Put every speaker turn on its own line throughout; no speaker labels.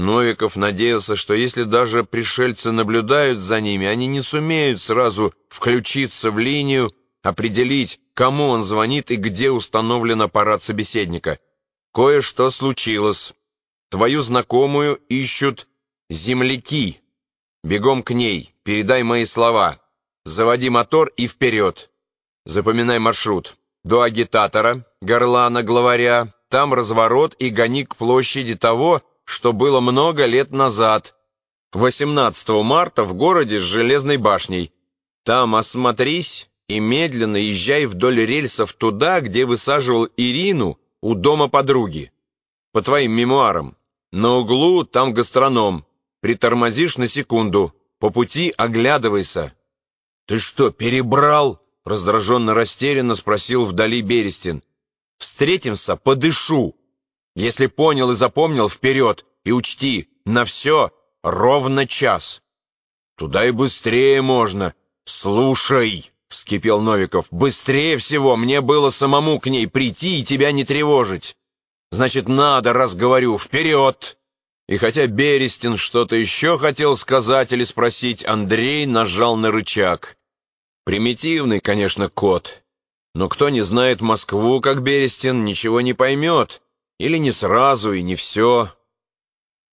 Новиков надеялся, что если даже пришельцы наблюдают за ними, они не сумеют сразу включиться в линию, определить, кому он звонит и где установлен аппарат собеседника. Кое-что случилось. Твою знакомую ищут земляки. Бегом к ней, передай мои слова. Заводи мотор и вперед. Запоминай маршрут. До агитатора, горлана главаря, там разворот и гони к площади того, что было много лет назад. 18 марта в городе с Железной башней. Там осмотрись и медленно езжай вдоль рельсов туда, где высаживал Ирину у дома подруги. По твоим мемуарам. На углу там гастроном. Притормозишь на секунду. По пути оглядывайся. «Ты что, перебрал?» — раздраженно растерянно спросил вдали Берестин. «Встретимся, подышу. Если понял и запомнил, вперед, и учти, на все ровно час». «Туда и быстрее можно. Слушай!» — вскипел Новиков. «Быстрее всего мне было самому к ней прийти и тебя не тревожить. Значит, надо, раз говорю, вперед!» И хотя Берестин что-то еще хотел сказать или спросить, Андрей нажал на рычаг. Примитивный, конечно, кот. Но кто не знает Москву, как Берестин, ничего не поймет. Или не сразу, и не все.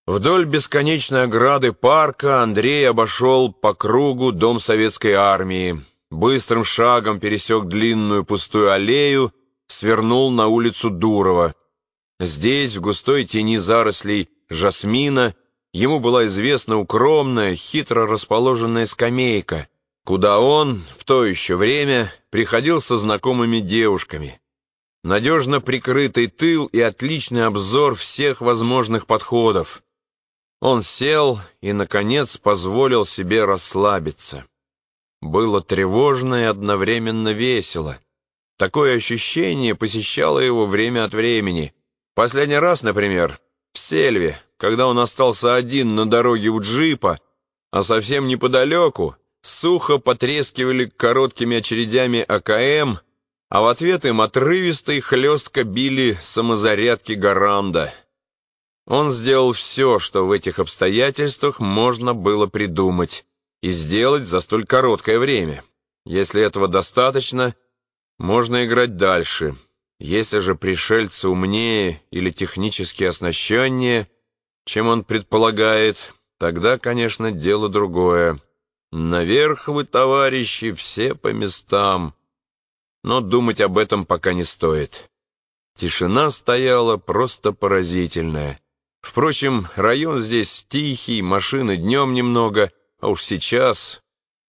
Вдоль бесконечной ограды парка Андрей обошел по кругу дом советской армии. Быстрым шагом пересек длинную пустую аллею, свернул на улицу Дурова. Здесь, в густой тени зарослей, Жасмина, ему была известна укромная, хитро расположенная скамейка, куда он в то еще время приходил со знакомыми девушками. Надежно прикрытый тыл и отличный обзор всех возможных подходов. Он сел и, наконец, позволил себе расслабиться. Было тревожно и одновременно весело. Такое ощущение посещало его время от времени. Последний раз, например, в Сельве, когда он остался один на дороге у джипа, а совсем неподалеку сухо потрескивали короткими очередями АКМ, а в ответ им отрывисто и хлестко били самозарядки Гаранда. Он сделал все, что в этих обстоятельствах можно было придумать и сделать за столь короткое время. Если этого достаточно, можно играть дальше. Если же пришельцы умнее или технически оснащеннее, чем он предполагает, тогда, конечно, дело другое. Наверх вы, товарищи, все по местам. Но думать об этом пока не стоит. Тишина стояла просто поразительная. Впрочем, район здесь тихий, машины днем немного, а уж сейчас.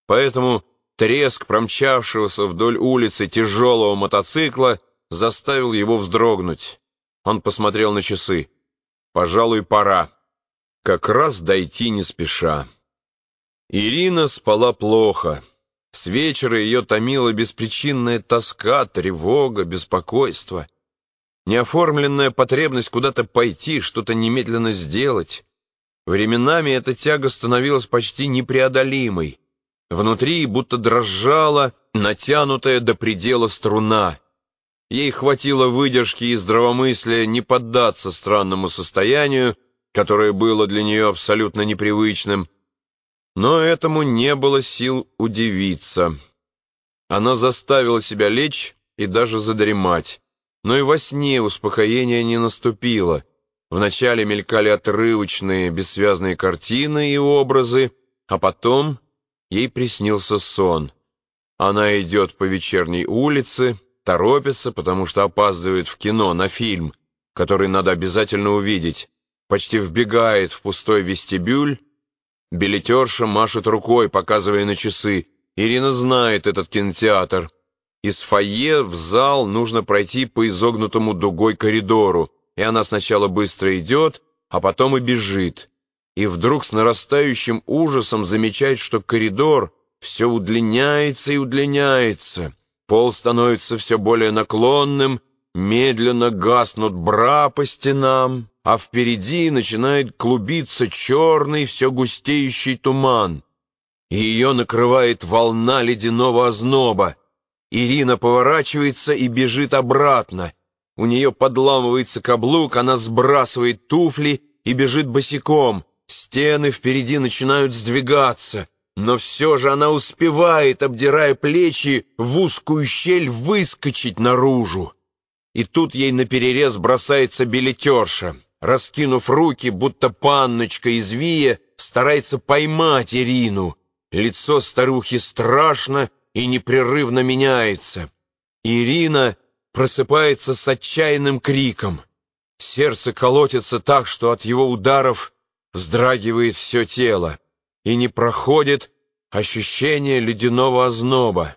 Поэтому треск промчавшегося вдоль улицы тяжелого мотоцикла заставил его вздрогнуть. Он посмотрел на часы. Пожалуй, пора. Как раз дойти не спеша. Ирина спала плохо. С вечера ее томила беспричинная тоска, тревога, беспокойство. Неоформленная потребность куда-то пойти, что-то немедленно сделать. Временами эта тяга становилась почти непреодолимой. Внутри будто дрожала натянутая до предела струна. Ей хватило выдержки и здравомыслия не поддаться странному состоянию, которое было для нее абсолютно непривычным. Но этому не было сил удивиться. Она заставила себя лечь и даже задремать. Но и во сне успокоение не наступило. Вначале мелькали отрывочные, бессвязные картины и образы, а потом ей приснился сон. Она идет по вечерней улице, торопится, потому что опаздывает в кино на фильм, который надо обязательно увидеть, почти вбегает в пустой вестибюль, билетерша машет рукой, показывая на часы. Ирина знает этот кинотеатр. Из фойе в зал нужно пройти по изогнутому дугой коридору, и она сначала быстро идет, а потом и бежит. И вдруг с нарастающим ужасом замечает, что коридор все удлиняется и удлиняется. Пол становится все более наклонным, медленно гаснут бра по стенам, а впереди начинает клубиться черный, все густеющий туман. И ее накрывает волна ледяного озноба. Ирина поворачивается и бежит обратно. У нее подламывается каблук, она сбрасывает туфли и бежит босиком. Стены впереди начинают сдвигаться, но все же она успевает, обдирая плечи, в узкую щель выскочить наружу. И тут ей наперерез бросается билетерша. Раскинув руки, будто панночка из Вия, старается поймать Ирину. Лицо старухи страшно и непрерывно меняется. Ирина просыпается с отчаянным криком. Сердце колотится так, что от его ударов вздрагивает все тело, и не проходит ощущение ледяного озноба.